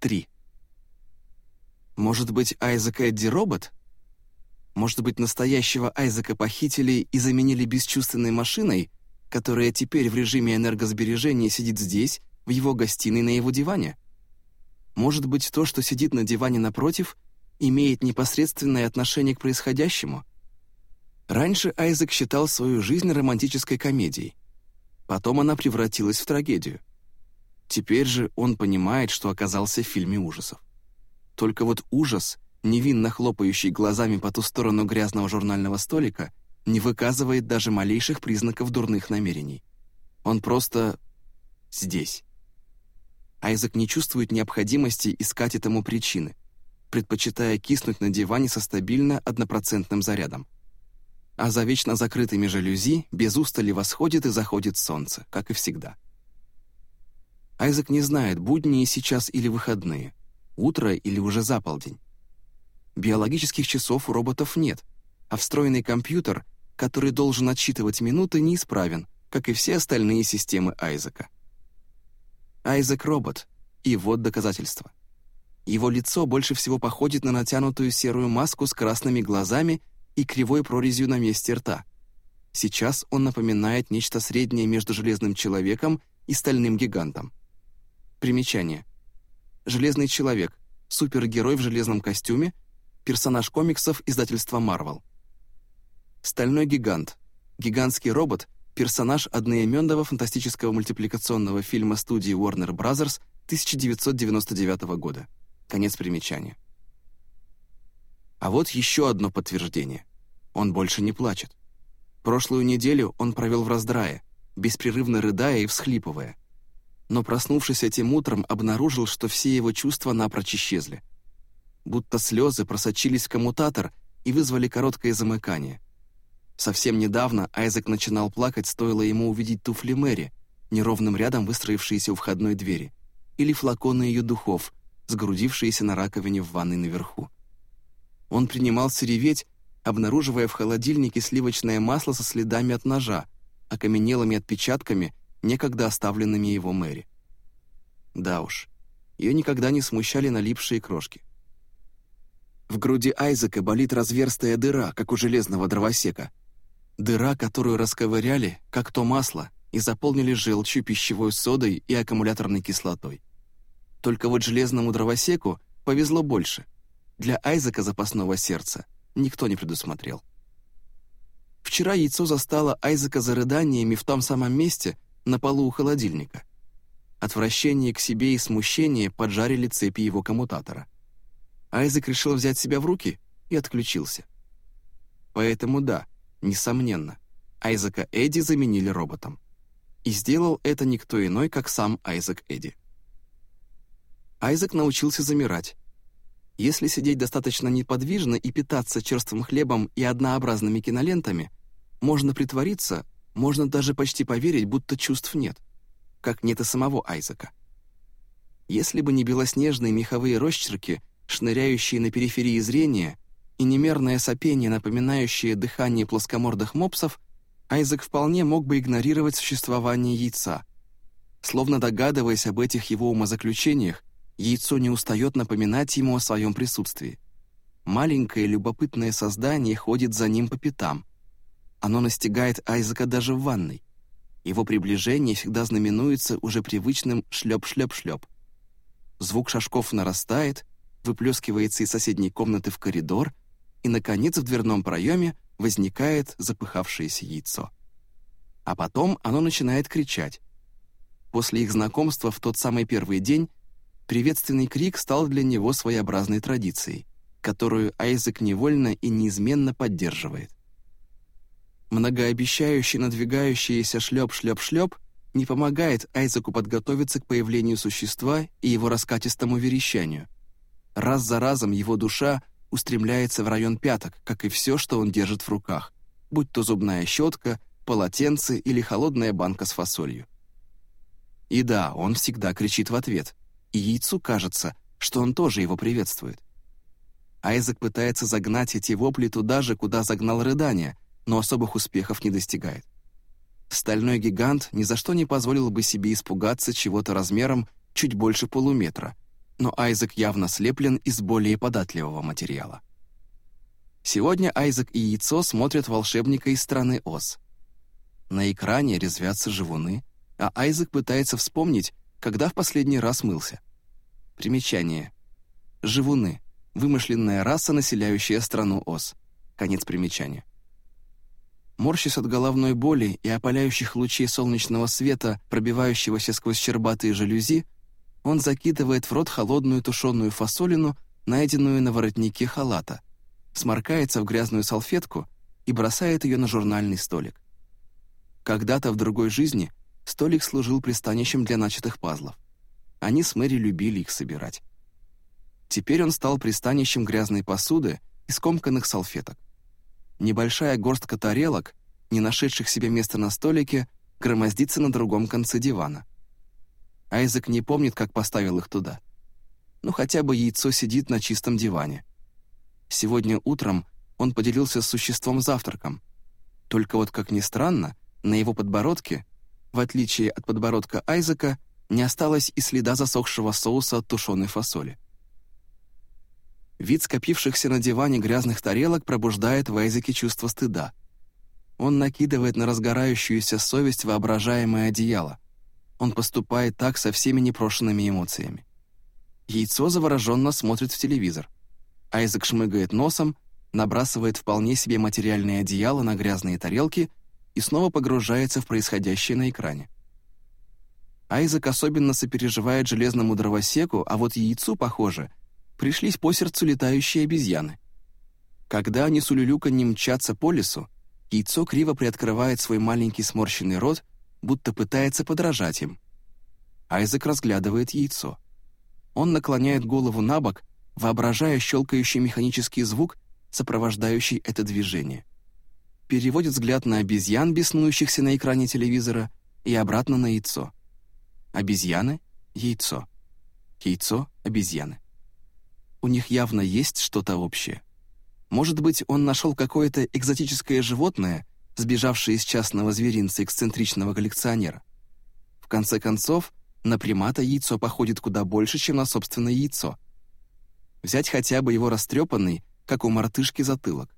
три. Может быть, Айзек Эдди робот? Может быть, настоящего Айзека похитили и заменили бесчувственной машиной, которая теперь в режиме энергосбережения сидит здесь, в его гостиной на его диване? Может быть, то, что сидит на диване напротив, имеет непосредственное отношение к происходящему? Раньше Айзек считал свою жизнь романтической комедией. Потом она превратилась в трагедию. Теперь же он понимает, что оказался в фильме ужасов. Только вот ужас, невинно хлопающий глазами по ту сторону грязного журнального столика, не выказывает даже малейших признаков дурных намерений. Он просто здесь. Айзек не чувствует необходимости искать этому причины, предпочитая киснуть на диване со стабильно однопроцентным зарядом. А за вечно закрытыми жалюзи без устали восходит и заходит солнце, как и всегда. Айзек не знает, будние сейчас или выходные, утро или уже заполдень. Биологических часов у роботов нет, а встроенный компьютер, который должен отсчитывать минуты, неисправен, как и все остальные системы Айзека. Айзек — робот, и вот доказательство. Его лицо больше всего походит на натянутую серую маску с красными глазами и кривой прорезью на месте рта. Сейчас он напоминает нечто среднее между Железным Человеком и Стальным Гигантом. Примечание. Железный Человек — супергерой в железном костюме, персонаж комиксов издательства Marvel. Стальной Гигант — гигантский робот — персонаж одноименного фантастического мультипликационного фильма студии Warner Bros. 1999 года. Конец примечания. А вот еще одно подтверждение. Он больше не плачет. Прошлую неделю он провел в раздрае, беспрерывно рыдая и всхлипывая. Но проснувшись этим утром, обнаружил, что все его чувства напрочь исчезли. Будто слезы просочились в коммутатор и вызвали короткое замыкание — Совсем недавно Айзек начинал плакать, стоило ему увидеть туфли Мэри, неровным рядом выстроившиеся у входной двери, или флаконы ее духов, сгрудившиеся на раковине в ванной наверху. Он принимался реветь, обнаруживая в холодильнике сливочное масло со следами от ножа, окаменелыми отпечатками, некогда оставленными его Мэри. Да уж, ее никогда не смущали налипшие крошки. В груди Айзека болит разверстая дыра, как у железного дровосека, Дыра, которую расковыряли, как то масло, и заполнили желчью, пищевой содой и аккумуляторной кислотой. Только вот железному дровосеку повезло больше. Для Айзека запасного сердца никто не предусмотрел. Вчера яйцо застало Айзека за рыданиями в том самом месте, на полу у холодильника. Отвращение к себе и смущение поджарили цепи его коммутатора. Айзек решил взять себя в руки и отключился. Поэтому да, Несомненно, Айзека Эдди заменили роботом. И сделал это никто иной, как сам Айзек Эдди. Айзек научился замирать. Если сидеть достаточно неподвижно и питаться черствым хлебом и однообразными кинолентами, можно притвориться, можно даже почти поверить, будто чувств нет, как нет и самого Айзека. Если бы не белоснежные меховые росчерки, шныряющие на периферии зрения, и немерное сопение, напоминающее дыхание плоскомордых мопсов, Айзек вполне мог бы игнорировать существование яйца. Словно догадываясь об этих его умозаключениях, яйцо не устает напоминать ему о своем присутствии. Маленькое любопытное создание ходит за ним по пятам. Оно настигает Айзека даже в ванной. Его приближение всегда знаменуется уже привычным шлеп-шлеп-шлеп. Звук шажков нарастает, выплескивается из соседней комнаты в коридор, и, наконец, в дверном проеме возникает запыхавшееся яйцо. А потом оно начинает кричать. После их знакомства в тот самый первый день приветственный крик стал для него своеобразной традицией, которую Айзек невольно и неизменно поддерживает. Многообещающий надвигающийся шлеп-шлеп-шлеп не помогает Айзеку подготовиться к появлению существа и его раскатистому верещанию. Раз за разом его душа устремляется в район пяток, как и все, что он держит в руках, будь то зубная щетка, полотенце или холодная банка с фасолью. И да, он всегда кричит в ответ, и яйцу кажется, что он тоже его приветствует. Айзек пытается загнать эти вопли туда же, куда загнал рыдание, но особых успехов не достигает. Стальной гигант ни за что не позволил бы себе испугаться чего-то размером чуть больше полуметра, но Айзек явно слеплен из более податливого материала. Сегодня Айзек и Яйцо смотрят волшебника из страны Оз. На экране резвятся живуны, а Айзек пытается вспомнить, когда в последний раз мылся. Примечание. Живуны — вымышленная раса, населяющая страну Оз. Конец примечания. Морщась от головной боли и опаляющих лучей солнечного света, пробивающегося сквозь щербатые жалюзи, он закидывает в рот холодную тушеную фасолину, найденную на воротнике халата, сморкается в грязную салфетку и бросает ее на журнальный столик. Когда-то в другой жизни столик служил пристанищем для начатых пазлов. Они с Мэри любили их собирать. Теперь он стал пристанищем грязной посуды и скомканных салфеток. Небольшая горстка тарелок, не нашедших себе места на столике, громоздится на другом конце дивана. Айзек не помнит, как поставил их туда. Ну, хотя бы яйцо сидит на чистом диване. Сегодня утром он поделился с существом завтраком. Только вот, как ни странно, на его подбородке, в отличие от подбородка Айзека, не осталось и следа засохшего соуса от тушеной фасоли. Вид скопившихся на диване грязных тарелок пробуждает в Айзеке чувство стыда. Он накидывает на разгорающуюся совесть воображаемое одеяло. Он поступает так со всеми непрошенными эмоциями. Яйцо завороженно смотрит в телевизор. Айзек шмыгает носом, набрасывает вполне себе материальное одеяло на грязные тарелки и снова погружается в происходящее на экране. Айзек особенно сопереживает железному дровосеку, а вот яйцу, похоже, пришлись по сердцу летающие обезьяны. Когда они с улюлюканьем мчатся по лесу, яйцо криво приоткрывает свой маленький сморщенный рот, будто пытается подражать им. Айзек разглядывает яйцо. Он наклоняет голову на бок, воображая щелкающий механический звук, сопровождающий это движение. Переводит взгляд на обезьян, беснующихся на экране телевизора, и обратно на яйцо. Обезьяны — яйцо. Яйцо — обезьяны. У них явно есть что-то общее. Может быть, он нашел какое-то экзотическое животное, сбежавшее из частного зверинца эксцентричного коллекционера. В конце концов, на примата яйцо походит куда больше, чем на собственное яйцо. Взять хотя бы его растрепанный, как у мартышки, затылок.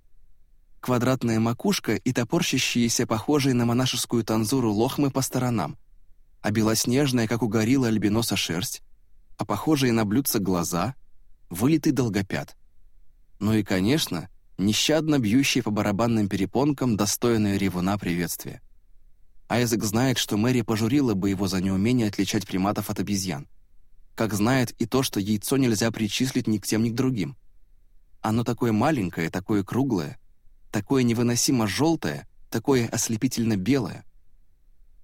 Квадратная макушка и топорщащиеся, похожие на монашескую танзуру лохмы по сторонам, а белоснежная, как у гориллы альбиноса шерсть, а похожие на блюдца глаза, вылитый долгопят. Ну и, конечно, нещадно бьющие по барабанным перепонкам достойное ревуна приветствия. Айзек знает, что Мэри пожурила бы его за неумение отличать приматов от обезьян. Как знает и то, что яйцо нельзя причислить ни к тем, ни к другим. Оно такое маленькое, такое круглое, такое невыносимо желтое, такое ослепительно белое.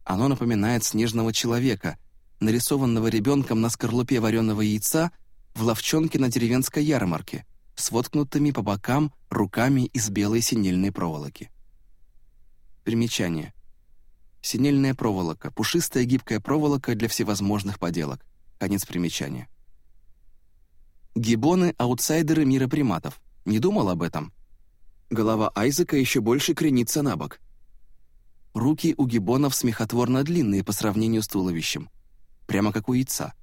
Оно напоминает снежного человека, нарисованного ребенком на скорлупе вареного яйца в ловчонке на деревенской ярмарке, с воткнутыми по бокам руками из белой синельной проволоки. Примечание. Синельная проволока, пушистая гибкая проволока для всевозможных поделок. Конец примечания. Гибоны — аутсайдеры мира приматов. Не думал об этом? Голова Айзека еще больше кренится на бок. Руки у гибонов смехотворно длинные по сравнению с туловищем. Прямо как у яйца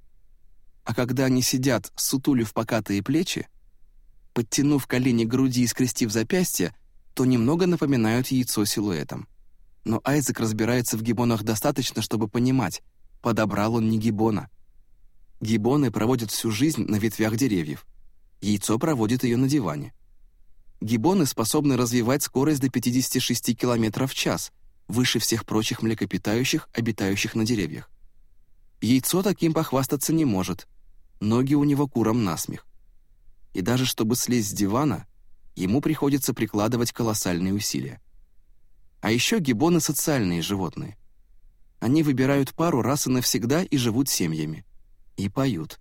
а когда они сидят, сутулив покатые плечи, подтянув колени к груди и скрестив запястья, то немного напоминают яйцо силуэтом. Но Айзек разбирается в гибонах достаточно, чтобы понимать, подобрал он не гибона. Гибоны проводят всю жизнь на ветвях деревьев. Яйцо проводит ее на диване. Гибоны способны развивать скорость до 56 км в час, выше всех прочих млекопитающих, обитающих на деревьях. Яйцо таким похвастаться не может, ноги у него куром насмех. И даже чтобы слезть с дивана, ему приходится прикладывать колоссальные усилия. А еще гибоны — социальные животные. Они выбирают пару раз и навсегда и живут семьями. И поют.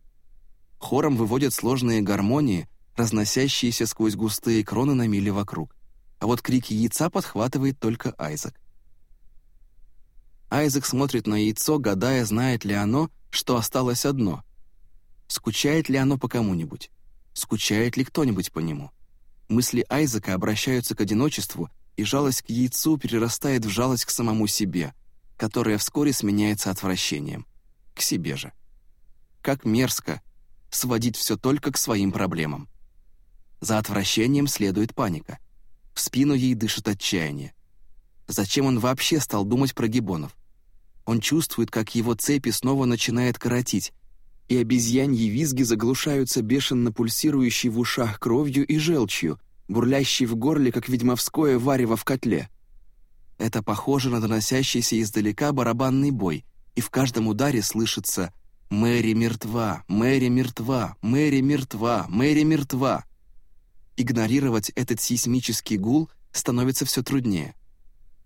Хором выводят сложные гармонии, разносящиеся сквозь густые кроны на мили вокруг. А вот крики яйца подхватывает только Айзек. Айзек смотрит на яйцо, гадая, знает ли оно, что осталось одно — Скучает ли оно по кому-нибудь? Скучает ли кто-нибудь по нему? Мысли Айзека обращаются к одиночеству, и жалость к яйцу перерастает в жалость к самому себе, которая вскоре сменяется отвращением. К себе же. Как мерзко, сводить все только к своим проблемам. За отвращением следует паника. В спину ей дышит отчаяние. Зачем он вообще стал думать про гибонов? Он чувствует, как его цепи снова начинает коротить, и обезьяньи визги заглушаются бешено пульсирующей в ушах кровью и желчью, бурлящей в горле, как ведьмовское варево в котле. Это похоже на доносящийся издалека барабанный бой, и в каждом ударе слышится «Мэри мертва! Мэри мертва! Мэри мертва! Мэри мертва!» Игнорировать этот сейсмический гул становится все труднее.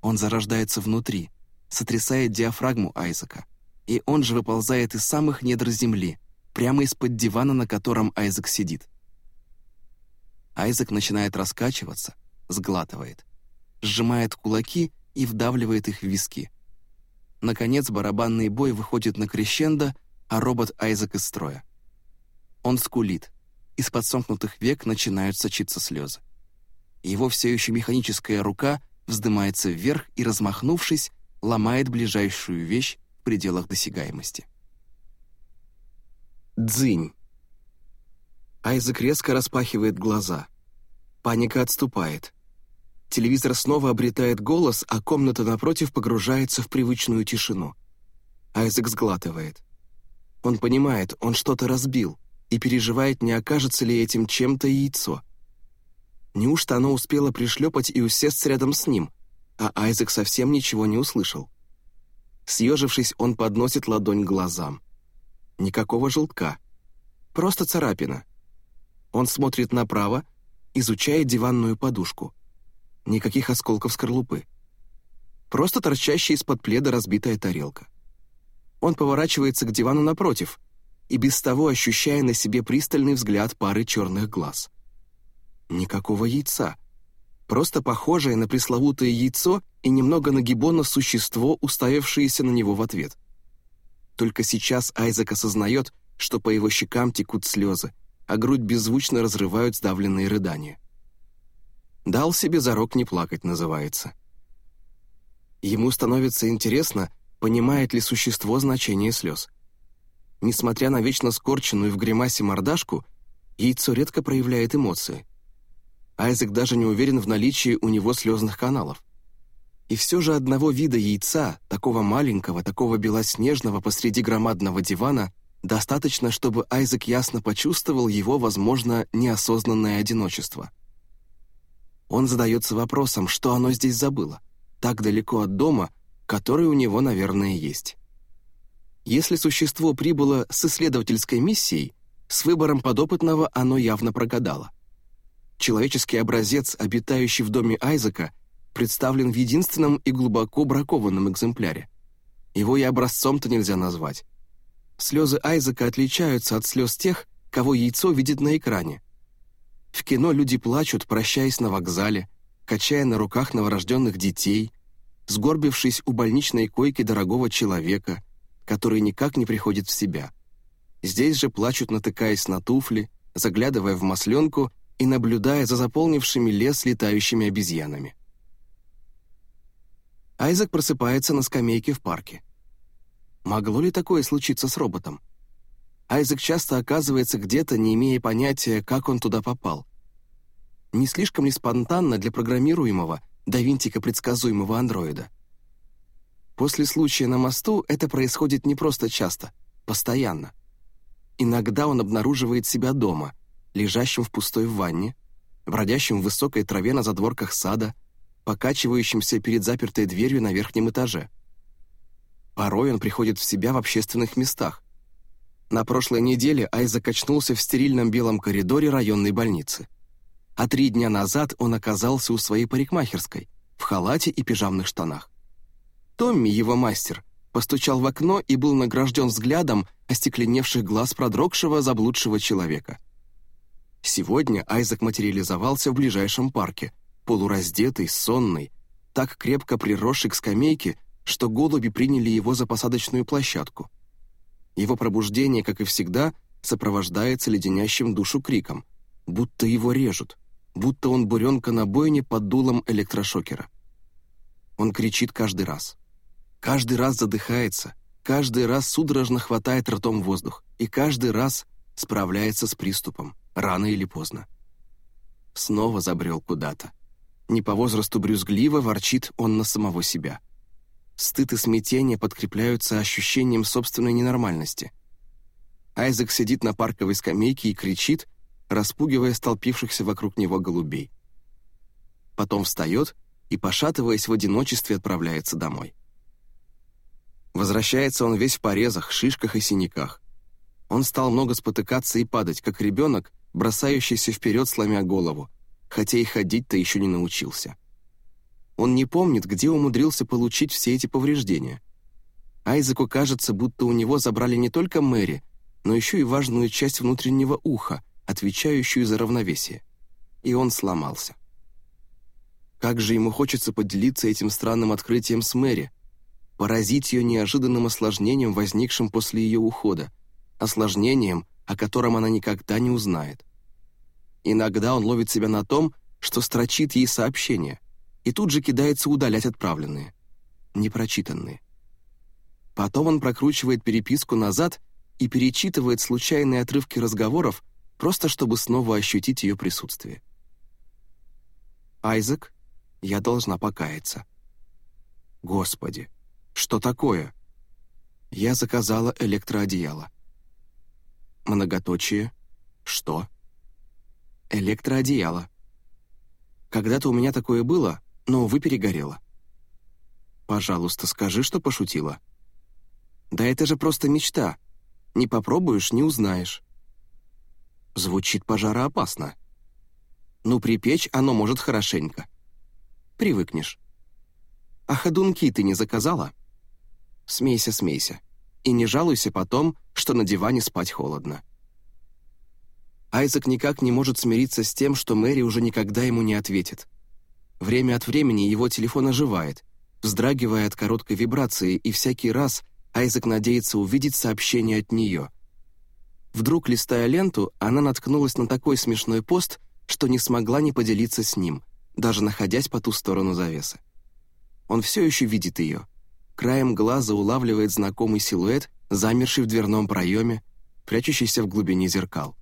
Он зарождается внутри, сотрясает диафрагму Айзека, и он же выползает из самых недр земли, прямо из-под дивана, на котором Айзек сидит. Айзек начинает раскачиваться, сглатывает, сжимает кулаки и вдавливает их в виски. Наконец барабанный бой выходит на крещендо, а робот Айзек из строя. Он скулит, из-под сомкнутых век начинают сочиться слезы. Его все еще механическая рука вздымается вверх и, размахнувшись, ломает ближайшую вещь в пределах досягаемости. Дзынь. Айзек резко распахивает глаза. Паника отступает. Телевизор снова обретает голос, а комната напротив погружается в привычную тишину. Айзек сглатывает. Он понимает, он что-то разбил и переживает, не окажется ли этим чем-то яйцо. Неужто оно успело пришлепать и усесться рядом с ним, а Айзек совсем ничего не услышал? Съежившись, он подносит ладонь к глазам. Никакого желтка. Просто царапина. Он смотрит направо, изучает диванную подушку. Никаких осколков скорлупы. Просто торчащая из-под пледа разбитая тарелка. Он поворачивается к дивану напротив, и без того ощущая на себе пристальный взгляд пары черных глаз. Никакого яйца. Просто похожее на пресловутое яйцо и немного на гиббона существо, уставившееся на него в ответ. Только сейчас Айзек осознает, что по его щекам текут слезы, а грудь беззвучно разрывают сдавленные рыдания. «Дал себе зарок не плакать» называется. Ему становится интересно, понимает ли существо значение слез. Несмотря на вечно скорченную в гримасе мордашку, яйцо редко проявляет эмоции. Айзек даже не уверен в наличии у него слезных каналов. И все же одного вида яйца, такого маленького, такого белоснежного посреди громадного дивана, достаточно, чтобы Айзек ясно почувствовал его, возможно, неосознанное одиночество. Он задается вопросом, что оно здесь забыло, так далеко от дома, который у него, наверное, есть. Если существо прибыло с исследовательской миссией, с выбором подопытного оно явно прогадало. Человеческий образец, обитающий в доме Айзека, представлен в единственном и глубоко бракованном экземпляре. Его и образцом-то нельзя назвать. Слезы Айзека отличаются от слез тех, кого яйцо видит на экране. В кино люди плачут, прощаясь на вокзале, качая на руках новорожденных детей, сгорбившись у больничной койки дорогого человека, который никак не приходит в себя. Здесь же плачут, натыкаясь на туфли, заглядывая в масленку и наблюдая за заполнившими лес летающими обезьянами. Айзек просыпается на скамейке в парке. Могло ли такое случиться с роботом? Айзек часто оказывается где-то, не имея понятия, как он туда попал. Не слишком ли спонтанно для программируемого, до винтика предсказуемого андроида? После случая на мосту это происходит не просто часто, постоянно. Иногда он обнаруживает себя дома, лежащим в пустой ванне, бродящим в высокой траве на задворках сада, покачивающимся перед запертой дверью на верхнем этаже. Порой он приходит в себя в общественных местах. На прошлой неделе Айзек очнулся в стерильном белом коридоре районной больницы. А три дня назад он оказался у своей парикмахерской, в халате и пижамных штанах. Томми, его мастер, постучал в окно и был награжден взглядом остекленевших глаз продрогшего, заблудшего человека. Сегодня Айзек материализовался в ближайшем парке, полураздетый, сонный, так крепко приросший к скамейке, что голуби приняли его за посадочную площадку. Его пробуждение, как и всегда, сопровождается леденящим душу криком, будто его режут, будто он буренка на бойне под дулом электрошокера. Он кричит каждый раз. Каждый раз задыхается, каждый раз судорожно хватает ртом воздух, и каждый раз справляется с приступом, рано или поздно. Снова забрел куда-то. Не по возрасту брюзгливо ворчит он на самого себя. Стыд и смятение подкрепляются ощущением собственной ненормальности. Айзек сидит на парковой скамейке и кричит, распугивая столпившихся вокруг него голубей. Потом встает и, пошатываясь в одиночестве, отправляется домой. Возвращается он весь в порезах, шишках и синяках. Он стал много спотыкаться и падать, как ребенок, бросающийся вперед, сломя голову, хотя и ходить-то еще не научился. Он не помнит, где умудрился получить все эти повреждения. Айзеку кажется, будто у него забрали не только Мэри, но еще и важную часть внутреннего уха, отвечающую за равновесие. И он сломался. Как же ему хочется поделиться этим странным открытием с Мэри, поразить ее неожиданным осложнением, возникшим после ее ухода, осложнением, о котором она никогда не узнает. Иногда он ловит себя на том, что строчит ей сообщения, и тут же кидается удалять отправленные, непрочитанные. Потом он прокручивает переписку назад и перечитывает случайные отрывки разговоров, просто чтобы снова ощутить ее присутствие. «Айзек, я должна покаяться». «Господи, что такое?» Я заказала электроодеяло. Многоточие. Что? Электроодеяло. Когда-то у меня такое было, но, увы, перегорело. Пожалуйста, скажи, что пошутила. Да это же просто мечта. Не попробуешь — не узнаешь. Звучит пожароопасно. Ну, припечь оно может хорошенько. Привыкнешь. А ходунки ты не заказала? Смейся, смейся. И не жалуйся потом, что на диване спать холодно. Айзек никак не может смириться с тем, что Мэри уже никогда ему не ответит. Время от времени его телефон оживает, вздрагивая от короткой вибрации, и всякий раз Айзек надеется увидеть сообщение от нее. Вдруг, листая ленту, она наткнулась на такой смешной пост, что не смогла не поделиться с ним, даже находясь по ту сторону завесы. Он все еще видит ее. Краем глаза улавливает знакомый силуэт, замерший в дверном проеме, прячущийся в глубине зеркал.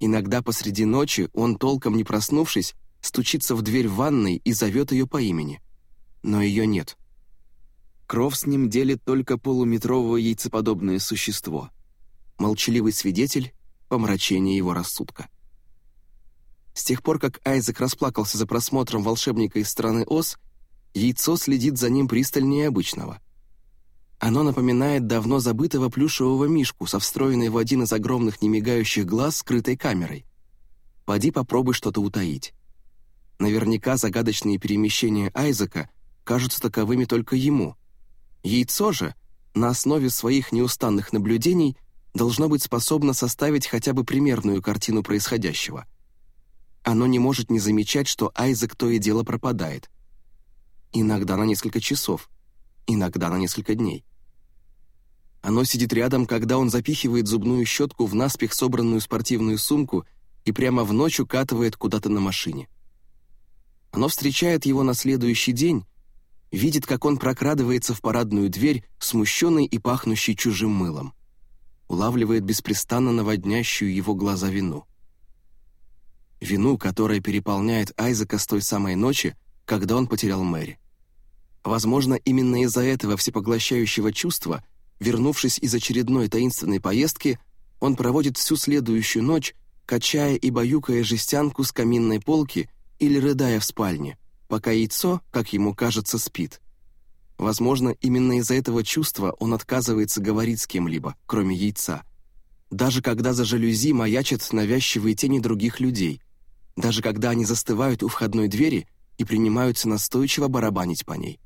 Иногда посреди ночи он, толком не проснувшись, стучится в дверь ванной и зовет ее по имени. Но ее нет. Кров с ним делит только полуметровое яйцеподобное существо. Молчаливый свидетель помрачения его рассудка. С тех пор, как Айзек расплакался за просмотром «Волшебника из страны Оз», яйцо следит за ним пристальнее обычного. Оно напоминает давно забытого плюшевого мишку со встроенной в один из огромных немигающих глаз скрытой камерой. Поди попробуй что-то утаить. Наверняка загадочные перемещения Айзека кажутся таковыми только ему, Яйцо же, на основе своих неустанных наблюдений, должно быть способно составить хотя бы примерную картину происходящего. Оно не может не замечать, что Айзек то и дело пропадает. Иногда на несколько часов, иногда на несколько дней. Оно сидит рядом, когда он запихивает зубную щетку в наспех собранную спортивную сумку и прямо в ночь укатывает куда-то на машине. Оно встречает его на следующий день видит, как он прокрадывается в парадную дверь, смущенный и пахнущий чужим мылом. Улавливает беспрестанно наводнящую его глаза вину. Вину, которая переполняет Айзека с той самой ночи, когда он потерял Мэри. Возможно, именно из-за этого всепоглощающего чувства, вернувшись из очередной таинственной поездки, он проводит всю следующую ночь, качая и баюкая жестянку с каминной полки или рыдая в спальне, пока яйцо, как ему кажется, спит. Возможно, именно из-за этого чувства он отказывается говорить с кем-либо, кроме яйца. Даже когда за жалюзи маячат навязчивые тени других людей, даже когда они застывают у входной двери и принимаются настойчиво барабанить по ней.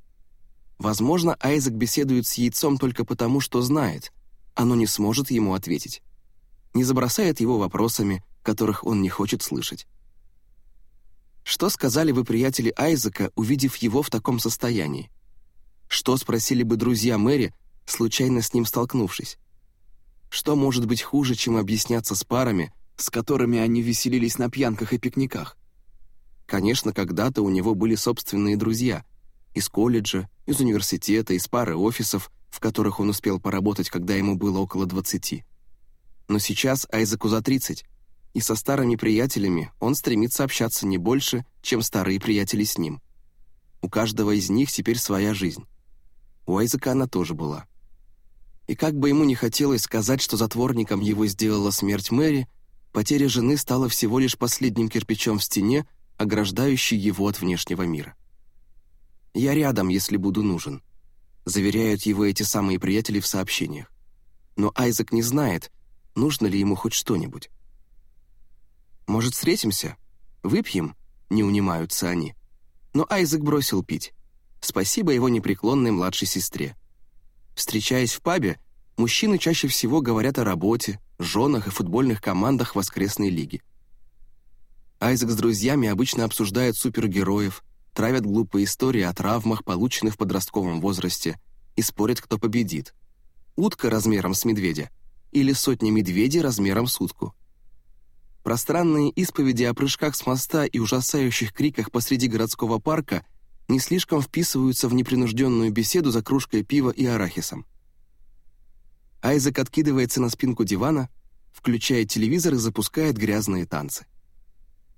Возможно, Айзек беседует с яйцом только потому, что знает, оно не сможет ему ответить. Не забросает его вопросами, которых он не хочет слышать. Что сказали бы приятели Айзека, увидев его в таком состоянии? Что спросили бы друзья Мэри, случайно с ним столкнувшись? Что может быть хуже, чем объясняться с парами, с которыми они веселились на пьянках и пикниках? Конечно, когда-то у него были собственные друзья. Из колледжа, из университета, из пары офисов, в которых он успел поработать, когда ему было около двадцати. Но сейчас Айзеку за 30, и со старыми приятелями он стремится общаться не больше, чем старые приятели с ним. У каждого из них теперь своя жизнь. У Айзека она тоже была. И как бы ему не хотелось сказать, что затворником его сделала смерть Мэри, потеря жены стала всего лишь последним кирпичом в стене, ограждающей его от внешнего мира. «Я рядом, если буду нужен», — заверяют его эти самые приятели в сообщениях. Но Айзек не знает, нужно ли ему хоть что-нибудь. «Может, встретимся? Выпьем?» — не унимаются они. Но Айзек бросил пить. Спасибо его непреклонной младшей сестре. Встречаясь в пабе, мужчины чаще всего говорят о работе, женах и футбольных командах воскресной лиги. Айзек с друзьями обычно обсуждают супергероев, травят глупые истории о травмах, полученных в подростковом возрасте, и спорят, кто победит. Утка размером с медведя или сотни медведей размером с утку. Пространные исповеди о прыжках с моста и ужасающих криках посреди городского парка не слишком вписываются в непринужденную беседу за кружкой пива и арахисом. Айзек откидывается на спинку дивана, включает телевизор и запускает грязные танцы.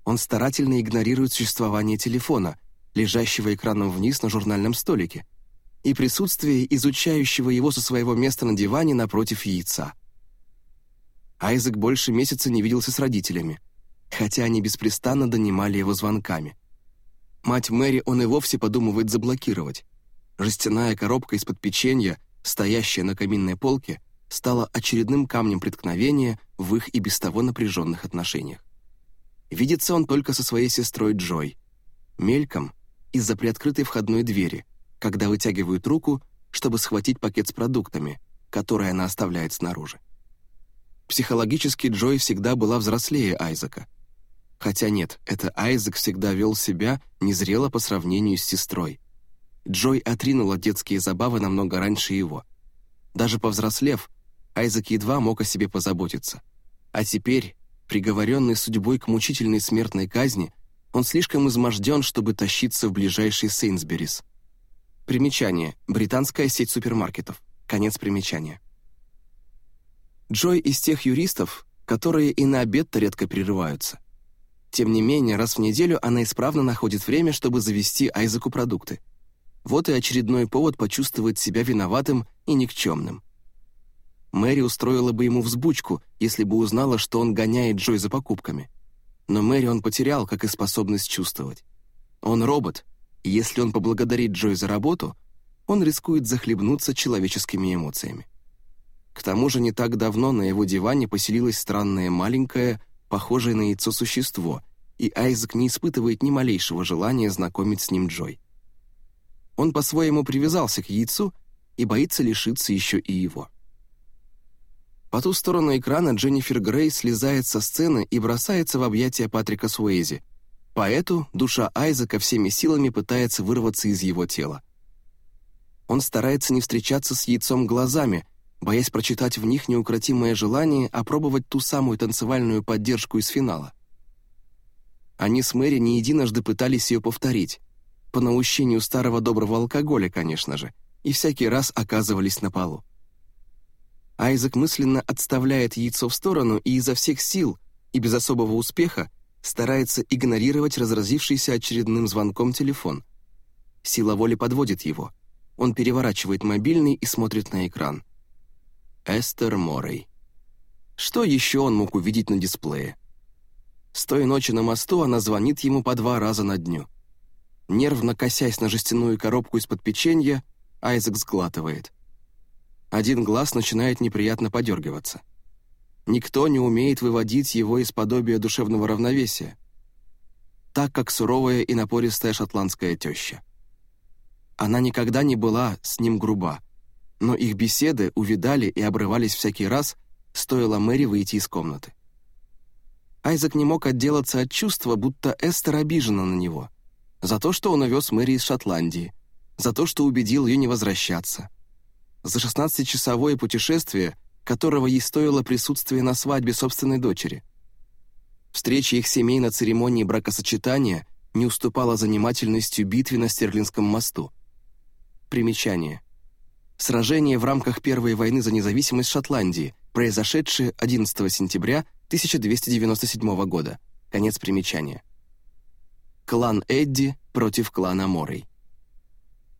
Он старательно игнорирует существование телефона, лежащего экраном вниз на журнальном столике, и присутствие изучающего его со своего места на диване напротив яйца. Айзек больше месяца не виделся с родителями, хотя они беспрестанно донимали его звонками. Мать Мэри он и вовсе подумывает заблокировать. Жестяная коробка из-под печенья, стоящая на каминной полке, стала очередным камнем преткновения в их и без того напряженных отношениях. Видится он только со своей сестрой Джой. Мельком, из-за приоткрытой входной двери, когда вытягивают руку, чтобы схватить пакет с продуктами, который она оставляет снаружи. Психологически Джой всегда была взрослее Айзека. Хотя нет, это Айзек всегда вел себя незрело по сравнению с сестрой. Джой отринула детские забавы намного раньше его. Даже повзрослев, Айзек едва мог о себе позаботиться. А теперь Приговоренный судьбой к мучительной смертной казни, он слишком изможден, чтобы тащиться в ближайший Сейнсберис. Примечание. Британская сеть супермаркетов. Конец примечания. Джой из тех юристов, которые и на обед-то редко прерываются. Тем не менее, раз в неделю она исправно находит время, чтобы завести Айзеку продукты. Вот и очередной повод почувствовать себя виноватым и никчемным. Мэри устроила бы ему взбучку, если бы узнала, что он гоняет Джой за покупками. Но Мэри он потерял, как и способность чувствовать. Он робот, и если он поблагодарит Джой за работу, он рискует захлебнуться человеческими эмоциями. К тому же не так давно на его диване поселилось странное маленькое, похожее на яйцо существо, и Айзек не испытывает ни малейшего желания знакомить с ним Джой. Он по-своему привязался к яйцу и боится лишиться еще и его. По ту сторону экрана Дженнифер Грей слезает со сцены и бросается в объятия Патрика Суэйзи. Поэту душа Айзека всеми силами пытается вырваться из его тела. Он старается не встречаться с яйцом глазами, боясь прочитать в них неукротимое желание опробовать ту самую танцевальную поддержку из финала. Они с Мэри не единожды пытались ее повторить, по наущению старого доброго алкоголя, конечно же, и всякий раз оказывались на полу. Айзек мысленно отставляет яйцо в сторону и изо всех сил, и без особого успеха, старается игнорировать разразившийся очередным звонком телефон. Сила воли подводит его. Он переворачивает мобильный и смотрит на экран. Эстер Моррей. Что еще он мог увидеть на дисплее? С той ночи на мосту она звонит ему по два раза на дню. Нервно косясь на жестяную коробку из-под печенья, Айзек сглатывает один глаз начинает неприятно подергиваться. Никто не умеет выводить его из подобия душевного равновесия, так как суровая и напористая шотландская теща. Она никогда не была с ним груба, но их беседы увидали и обрывались всякий раз, стоило Мэри выйти из комнаты. Айзек не мог отделаться от чувства, будто Эстер обижена на него, за то, что он увез Мэри из Шотландии, за то, что убедил ее не возвращаться — за 16-часовое путешествие, которого ей стоило присутствие на свадьбе собственной дочери. Встреча их семей на церемонии бракосочетания не уступала занимательностью битве на Стерлинском мосту. Примечание. Сражение в рамках Первой войны за независимость Шотландии, произошедшее 11 сентября 1297 года. Конец примечания. Клан Эдди против клана Морей.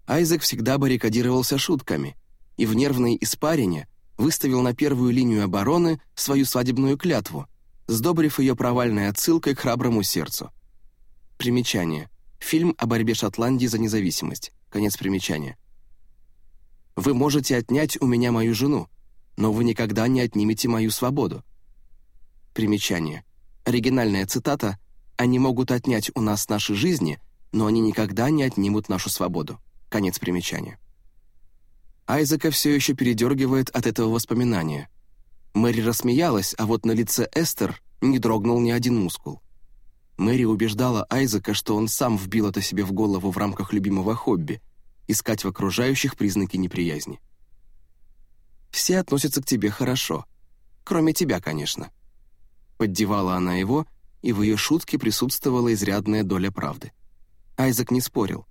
Айзек всегда баррикадировался шутками и в нервной испарине выставил на первую линию обороны свою свадебную клятву, сдобрив ее провальной отсылкой к храброму сердцу. Примечание. Фильм о борьбе Шотландии за независимость. Конец примечания. Вы можете отнять у меня мою жену, но вы никогда не отнимете мою свободу. Примечание. Оригинальная цитата «Они могут отнять у нас наши жизни, но они никогда не отнимут нашу свободу». Конец примечания. Айзека все еще передергивает от этого воспоминания. Мэри рассмеялась, а вот на лице Эстер не дрогнул ни один мускул. Мэри убеждала Айзека, что он сам вбил это себе в голову в рамках любимого хобби искать в окружающих признаки неприязни. «Все относятся к тебе хорошо. Кроме тебя, конечно». Поддевала она его, и в ее шутке присутствовала изрядная доля правды. Айзек не спорил.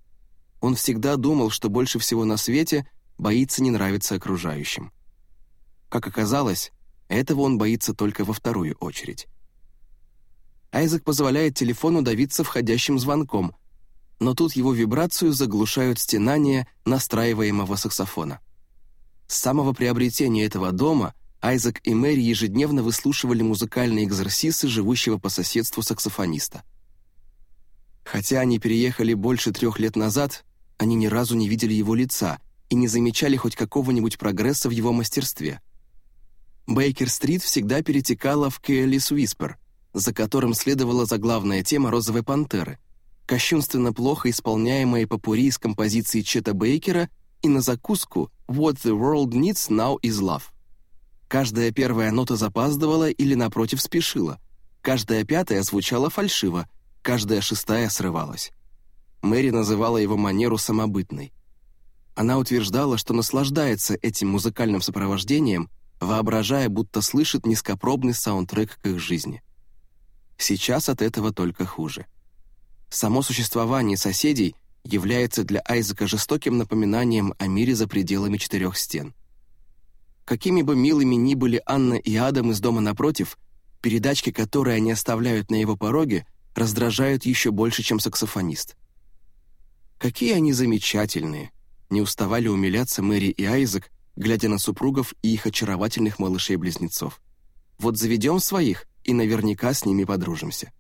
Он всегда думал, что больше всего на свете боится не нравиться окружающим. Как оказалось, этого он боится только во вторую очередь. Айзек позволяет телефону давиться входящим звонком — но тут его вибрацию заглушают стенания настраиваемого саксофона. С самого приобретения этого дома Айзек и Мэри ежедневно выслушивали музыкальные экзерсисы живущего по соседству саксофониста. Хотя они переехали больше трех лет назад, они ни разу не видели его лица и не замечали хоть какого-нибудь прогресса в его мастерстве. Бейкер-стрит всегда перетекала в Кэллис Уиспер, за которым следовала заглавная тема «Розовой пантеры», кощунственно плохо исполняемые попури из композиции Чета Бейкера и на закуску «What the world needs now is love». Каждая первая нота запаздывала или, напротив, спешила. Каждая пятая звучала фальшиво, каждая шестая срывалась. Мэри называла его манеру самобытной. Она утверждала, что наслаждается этим музыкальным сопровождением, воображая, будто слышит низкопробный саундтрек к их жизни. Сейчас от этого только хуже. Само существование соседей является для Айзека жестоким напоминанием о мире за пределами четырех стен. Какими бы милыми ни были Анна и Адам из дома напротив, передачки, которые они оставляют на его пороге, раздражают еще больше, чем саксофонист. Какие они замечательные! Не уставали умиляться Мэри и Айзек, глядя на супругов и их очаровательных малышей-близнецов. Вот заведем своих, и наверняка с ними подружимся.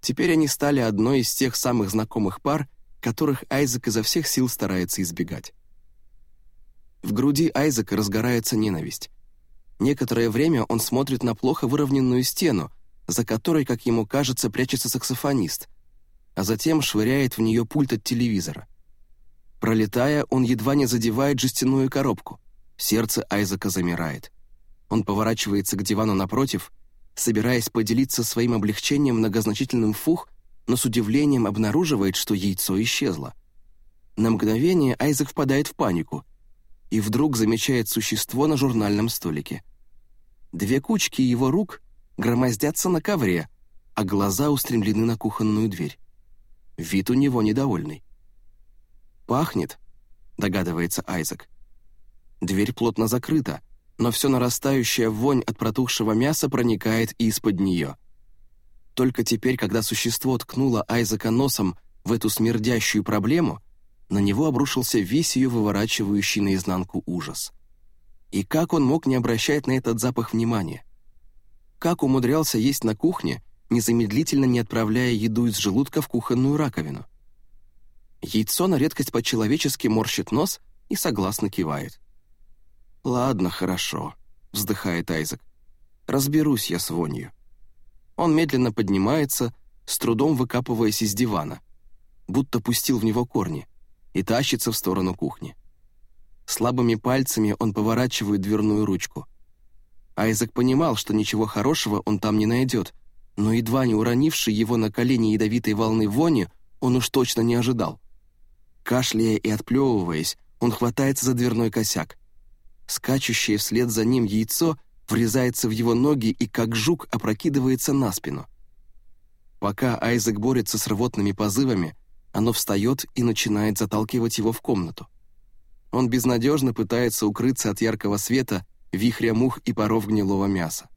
Теперь они стали одной из тех самых знакомых пар, которых Айзек изо всех сил старается избегать. В груди Айзека разгорается ненависть. Некоторое время он смотрит на плохо выровненную стену, за которой, как ему кажется, прячется саксофонист, а затем швыряет в нее пульт от телевизора. Пролетая, он едва не задевает жестяную коробку. Сердце Айзека замирает. Он поворачивается к дивану напротив — собираясь поделиться своим облегчением многозначительным фух, но с удивлением обнаруживает, что яйцо исчезло. На мгновение Айзек впадает в панику и вдруг замечает существо на журнальном столике. Две кучки его рук громоздятся на ковре, а глаза устремлены на кухонную дверь. Вид у него недовольный. «Пахнет», — догадывается Айзек. Дверь плотно закрыта, но все нарастающая вонь от протухшего мяса проникает и из-под нее. Только теперь, когда существо ткнуло Айзека носом в эту смердящую проблему, на него обрушился весь ее выворачивающий наизнанку ужас. И как он мог не обращать на этот запах внимания? Как умудрялся есть на кухне, незамедлительно не отправляя еду из желудка в кухонную раковину? Яйцо на редкость по-человечески морщит нос и согласно кивает. «Ладно, хорошо», — вздыхает Айзек. «Разберусь я с вонью». Он медленно поднимается, с трудом выкапываясь из дивана, будто пустил в него корни, и тащится в сторону кухни. Слабыми пальцами он поворачивает дверную ручку. Айзек понимал, что ничего хорошего он там не найдет, но едва не уронивший его на колени ядовитой волны вони, он уж точно не ожидал. Кашляя и отплевываясь, он хватается за дверной косяк. Скачущее вслед за ним яйцо врезается в его ноги и, как жук, опрокидывается на спину. Пока Айзек борется с рвотными позывами, оно встает и начинает заталкивать его в комнату. Он безнадежно пытается укрыться от яркого света, вихря мух и паров гнилого мяса.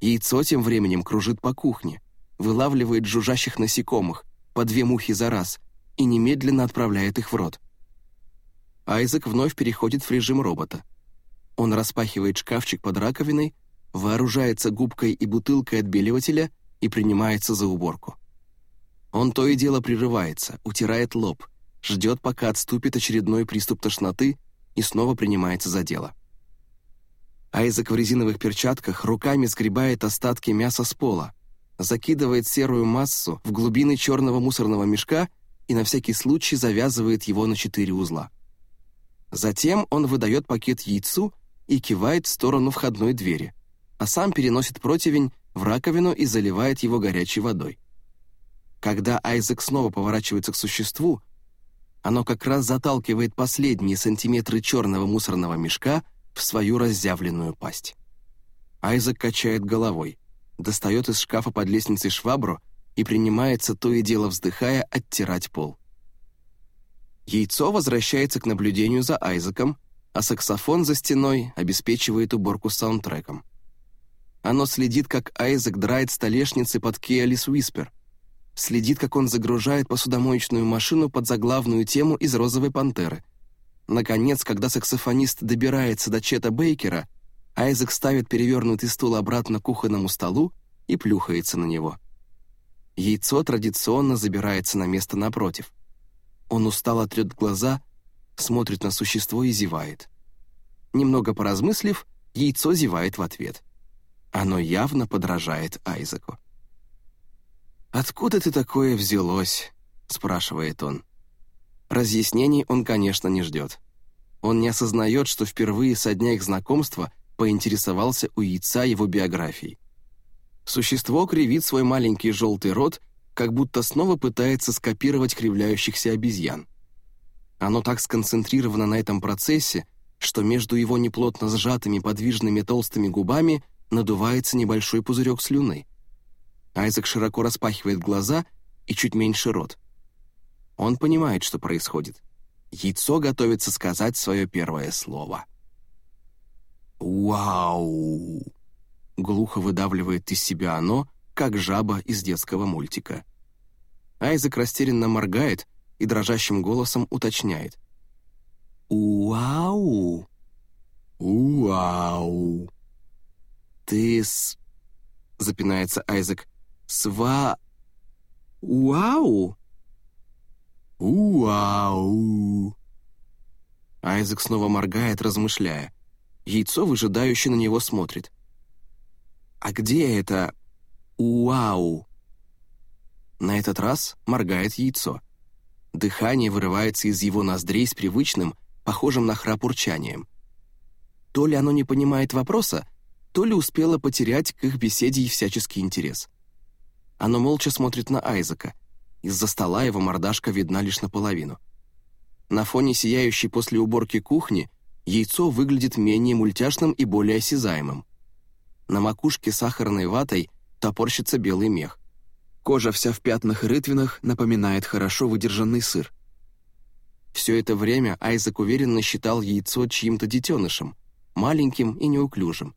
Яйцо тем временем кружит по кухне, вылавливает жужжащих насекомых, по две мухи за раз, и немедленно отправляет их в рот. Айзек вновь переходит в режим робота. Он распахивает шкафчик под раковиной, вооружается губкой и бутылкой отбеливателя и принимается за уборку. Он то и дело прерывается, утирает лоб, ждет, пока отступит очередной приступ тошноты и снова принимается за дело. Айзек в резиновых перчатках руками сгребает остатки мяса с пола, закидывает серую массу в глубины черного мусорного мешка и на всякий случай завязывает его на четыре узла. Затем он выдает пакет яйцу и кивает в сторону входной двери, а сам переносит противень в раковину и заливает его горячей водой. Когда Айзек снова поворачивается к существу, оно как раз заталкивает последние сантиметры черного мусорного мешка в свою разъявленную пасть. Айзек качает головой, достает из шкафа под лестницей швабру и принимается то и дело вздыхая оттирать пол. Яйцо возвращается к наблюдению за Айзеком, а саксофон за стеной обеспечивает уборку саундтреком. Оно следит, как Айзек драет столешницы под Kealis Whisper, следит, как он загружает посудомоечную машину под заглавную тему из «Розовой пантеры», Наконец, когда саксофонист добирается до Чета Бейкера, Айзек ставит перевернутый стул обратно к кухонному столу и плюхается на него. Яйцо традиционно забирается на место напротив. Он устало трет глаза, смотрит на существо и зевает. Немного поразмыслив, яйцо зевает в ответ. Оно явно подражает Айзеку. «Откуда ты такое взялось?» — спрашивает он. Разъяснений он, конечно, не ждет. Он не осознает, что впервые со дня их знакомства поинтересовался у яйца его биографией. Существо кривит свой маленький желтый рот, как будто снова пытается скопировать кривляющихся обезьян. Оно так сконцентрировано на этом процессе, что между его неплотно сжатыми подвижными толстыми губами надувается небольшой пузырек слюны. Айзек широко распахивает глаза и чуть меньше рот. Он понимает, что происходит. Яйцо готовится сказать свое первое слово. «Вау!» — глухо выдавливает из себя оно, как жаба из детского мультика. Айзек растерянно моргает и дрожащим голосом уточняет. «Уау! Уау! Ты с...» — запинается Айзек. «Сва... Уау!» «Уау!» Айзек снова моргает, размышляя. Яйцо выжидающе на него смотрит. «А где это... Уау?» На этот раз моргает яйцо. Дыхание вырывается из его ноздрей с привычным, похожим на храп урчанием. То ли оно не понимает вопроса, то ли успело потерять к их беседе и всяческий интерес. Оно молча смотрит на Айзека — из-за стола его мордашка видна лишь наполовину. На фоне сияющей после уборки кухни яйцо выглядит менее мультяшным и более осязаемым. На макушке сахарной ватой топорщится белый мех. Кожа вся в пятнах и рытвинах напоминает хорошо выдержанный сыр. Все это время Айзек уверенно считал яйцо чьим-то детенышем, маленьким и неуклюжим.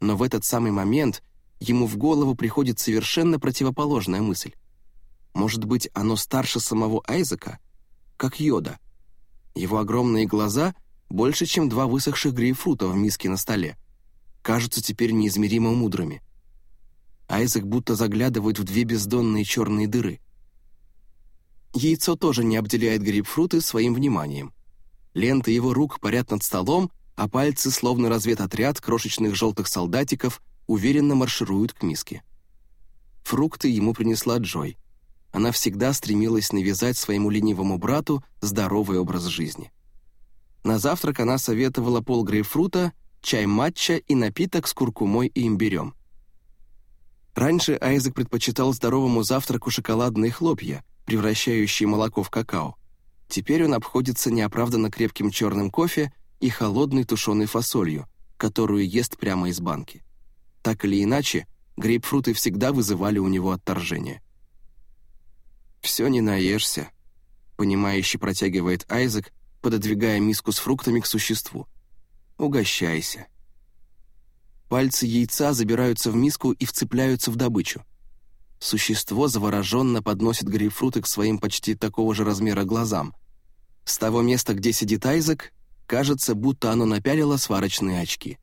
Но в этот самый момент ему в голову приходит совершенно противоположная мысль. Может быть, оно старше самого Айзека? Как Йода. Его огромные глаза больше, чем два высохших грейпфрута в миске на столе. Кажутся теперь неизмеримо мудрыми. Айзек будто заглядывает в две бездонные черные дыры. Яйцо тоже не обделяет грейпфруты своим вниманием. Ленты его рук парят над столом, а пальцы, словно разведотряд крошечных желтых солдатиков, уверенно маршируют к миске. Фрукты ему принесла Джой — она всегда стремилась навязать своему ленивому брату здоровый образ жизни. На завтрак она советовала пол грейпфрута, чай матча и напиток с куркумой и имбирем. Раньше Айзек предпочитал здоровому завтраку шоколадные хлопья, превращающие молоко в какао. Теперь он обходится неоправданно крепким черным кофе и холодной тушеной фасолью, которую ест прямо из банки. Так или иначе, грейпфруты всегда вызывали у него отторжение. «Все не наешься», — понимающе протягивает Айзек пододвигая миску с фруктами к существу. «Угощайся». Пальцы яйца забираются в миску и вцепляются в добычу. Существо завороженно подносит грейпфруты к своим почти такого же размера глазам. С того места, где сидит Айзек, кажется, будто оно напялило сварочные очки.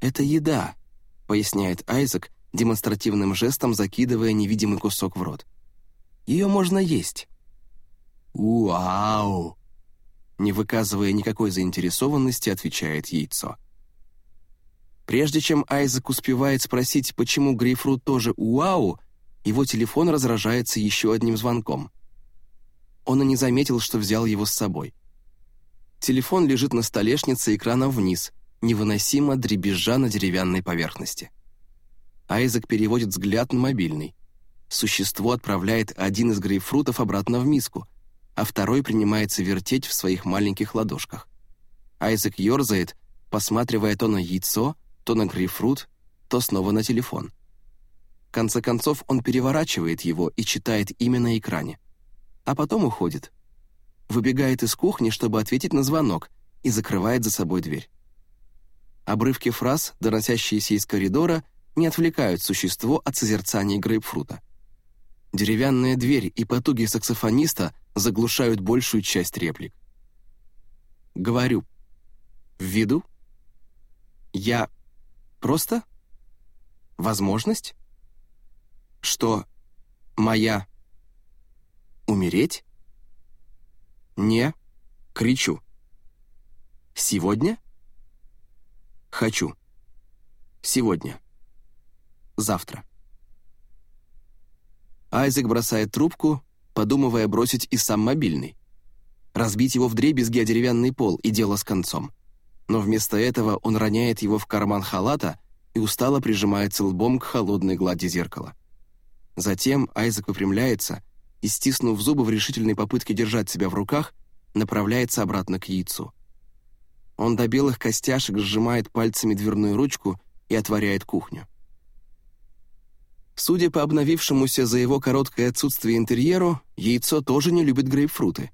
«Это еда», — поясняет Айзек, демонстративным жестом закидывая невидимый кусок в рот. «Ее можно есть». «Уау!» Не выказывая никакой заинтересованности, отвечает яйцо. Прежде чем Айзек успевает спросить, почему грейпфрут тоже «уау», его телефон разражается еще одним звонком. Он и не заметил, что взял его с собой. Телефон лежит на столешнице экраном вниз, невыносимо дребезжа на деревянной поверхности. Айзек переводит взгляд на мобильный. Существо отправляет один из грейпфрутов обратно в миску, а второй принимается вертеть в своих маленьких ладошках. Айзек ерзает, посматривая то на яйцо, то на грейпфрут, то снова на телефон. В конце концов он переворачивает его и читает имя на экране. А потом уходит. Выбегает из кухни, чтобы ответить на звонок, и закрывает за собой дверь. Обрывки фраз, доносящиеся из коридора, не отвлекают существо от созерцания грейпфрута. Деревянная дверь и потуги саксофониста заглушают большую часть реплик. Говорю. В виду? Я Просто? Возможность? Что моя умереть? Не кричу. Сегодня? Хочу. Сегодня. Завтра. Айзек бросает трубку, подумывая бросить и сам мобильный. Разбить его в дребезги о деревянный пол и дело с концом но вместо этого он роняет его в карман халата и устало прижимается лбом к холодной глади зеркала. Затем Айзек выпрямляется и, стиснув зубы в решительной попытке держать себя в руках, направляется обратно к яйцу. Он до белых костяшек сжимает пальцами дверную ручку и отворяет кухню. Судя по обновившемуся за его короткое отсутствие интерьеру, яйцо тоже не любит грейпфруты.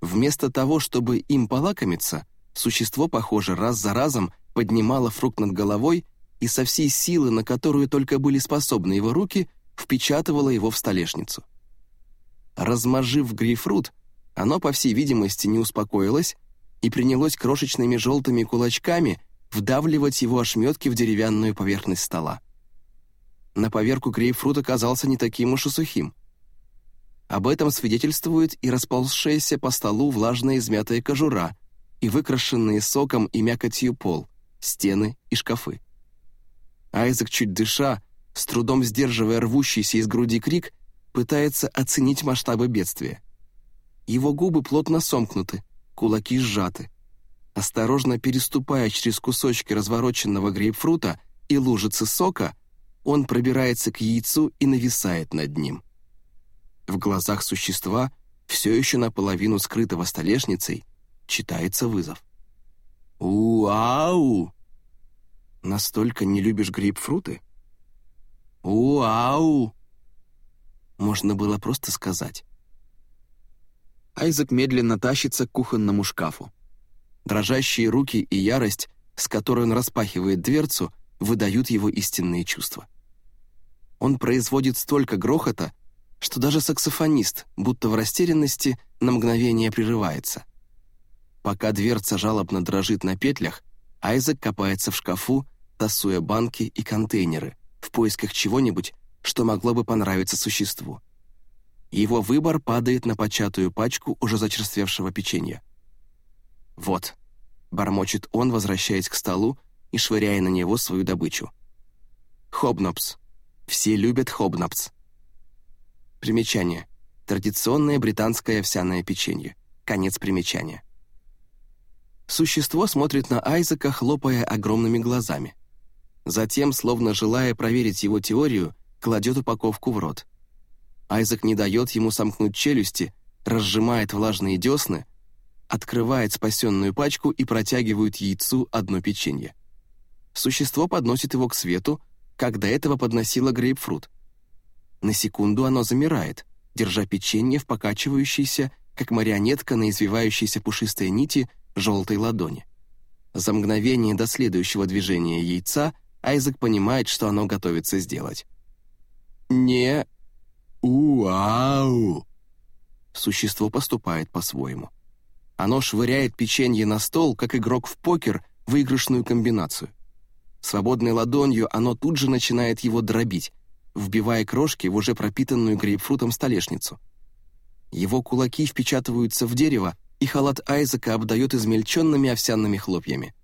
Вместо того, чтобы им полакомиться, Существо, похоже, раз за разом поднимало фрукт над головой и со всей силы, на которую только были способны его руки, впечатывало его в столешницу. Размажив грейпфрут, оно, по всей видимости, не успокоилось и принялось крошечными желтыми кулачками вдавливать его ошметки в деревянную поверхность стола. На поверку грейпфрут оказался не таким уж и сухим. Об этом свидетельствует и расползшаяся по столу влажная измятая кожура, и выкрашенные соком и мякотью пол, стены и шкафы. Айзек, чуть дыша, с трудом сдерживая рвущийся из груди крик, пытается оценить масштабы бедствия. Его губы плотно сомкнуты, кулаки сжаты. Осторожно переступая через кусочки развороченного грейпфрута и лужицы сока, он пробирается к яйцу и нависает над ним. В глазах существа, все еще наполовину скрытого столешницей, читается вызов. «Уау!» «Настолько не любишь грейпфруты?» «Уау!» Можно было просто сказать. Айзек медленно тащится к кухонному шкафу. Дрожащие руки и ярость, с которой он распахивает дверцу, выдают его истинные чувства. Он производит столько грохота, что даже саксофонист, будто в растерянности, на мгновение прерывается. Пока дверца жалобно дрожит на петлях, Айзек копается в шкафу, тасуя банки и контейнеры, в поисках чего-нибудь, что могло бы понравиться существу. Его выбор падает на початую пачку уже зачерствевшего печенья. «Вот», — бормочет он, возвращаясь к столу и швыряя на него свою добычу. «Хобнопс. Все любят хобнопс». Примечание. Традиционное британское овсяное печенье. Конец примечания. Существо смотрит на Айзека, хлопая огромными глазами. Затем, словно желая проверить его теорию, кладет упаковку в рот. Айзек не дает ему сомкнуть челюсти, разжимает влажные десны, открывает спасенную пачку и протягивает яйцу одно печенье. Существо подносит его к свету, как до этого подносило грейпфрут. На секунду оно замирает, держа печенье в покачивающейся, как марионетка на извивающейся пушистой нити желтой ладони. За мгновение до следующего движения яйца Айзек понимает, что оно готовится сделать. «Не... Уау!» Существо поступает по-своему. Оно швыряет печенье на стол, как игрок в покер, выигрышную комбинацию. Свободной ладонью оно тут же начинает его дробить, вбивая крошки в уже пропитанную грейпфрутом столешницу. Его кулаки впечатываются в дерево, и халат Айзека обдает измельченными овсяными хлопьями.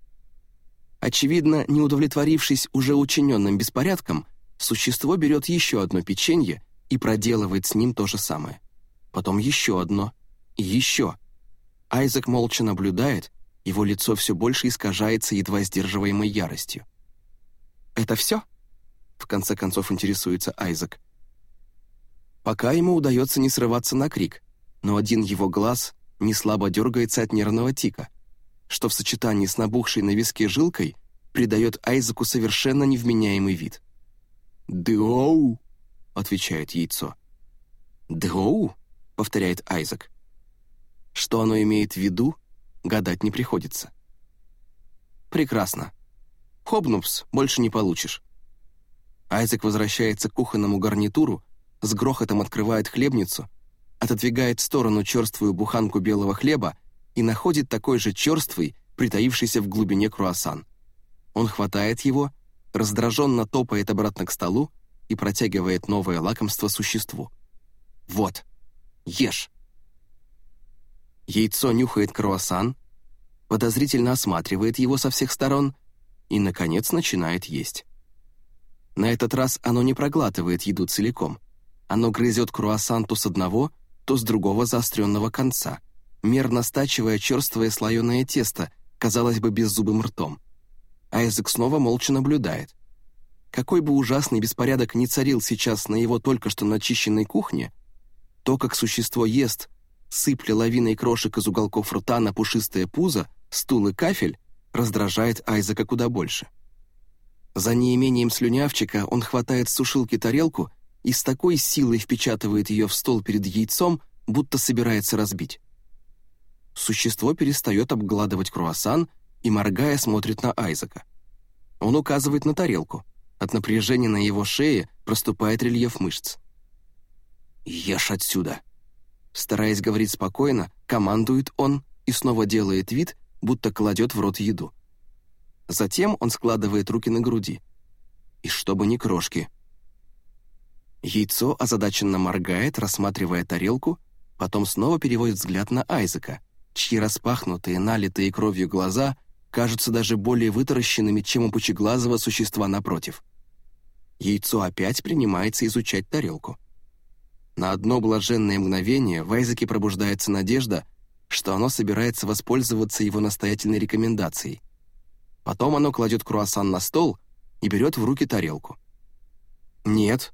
Очевидно, не удовлетворившись уже учиненным беспорядком, существо берет еще одно печенье и проделывает с ним то же самое. Потом еще одно. И еще. Айзек молча наблюдает, его лицо все больше искажается едва сдерживаемой яростью. «Это все?» — в конце концов интересуется Айзек. Пока ему удается не срываться на крик, но один его глаз не слабо дергается от нервного тика, что в сочетании с набухшей на виске жилкой придает Айзеку совершенно невменяемый вид. «Дэоу!» — отвечает яйцо. «Дэоу?» — повторяет Айзек. Что оно имеет в виду, гадать не приходится. «Прекрасно. Хобнупс больше не получишь». Айзек возвращается к кухонному гарнитуру, с грохотом открывает хлебницу, отодвигает в сторону черствую буханку белого хлеба и находит такой же черствый, притаившийся в глубине круассан. Он хватает его, раздраженно топает обратно к столу и протягивает новое лакомство существу. «Вот, ешь!» Яйцо нюхает круассан, подозрительно осматривает его со всех сторон и, наконец, начинает есть. На этот раз оно не проглатывает еду целиком. Оно грызет круассан то с одного, то с другого заостренного конца, мерно стачивая черствое слоеное тесто, казалось бы, беззубым ртом. Айзек снова молча наблюдает. Какой бы ужасный беспорядок ни царил сейчас на его только что начищенной кухне, то, как существо ест, сыпля лавиной крошек из уголков рта на пушистое пузо, стул и кафель, раздражает Айзека куда больше. За неимением слюнявчика он хватает с сушилки тарелку и с такой силой впечатывает ее в стол перед яйцом, будто собирается разбить. Существо перестает обгладывать круассан и, моргая, смотрит на Айзека. Он указывает на тарелку. От напряжения на его шее проступает рельеф мышц. «Ешь отсюда!» Стараясь говорить спокойно, командует он и снова делает вид, будто кладет в рот еду. Затем он складывает руки на груди. И чтобы не крошки. Яйцо озадаченно моргает, рассматривая тарелку, потом снова переводит взгляд на Айзека, чьи распахнутые, налитые кровью глаза кажутся даже более вытаращенными, чем у пучеглазого существа напротив. Яйцо опять принимается изучать тарелку. На одно блаженное мгновение в Айзеке пробуждается надежда, что оно собирается воспользоваться его настоятельной рекомендацией. Потом оно кладет круассан на стол и берет в руки тарелку. «Нет»,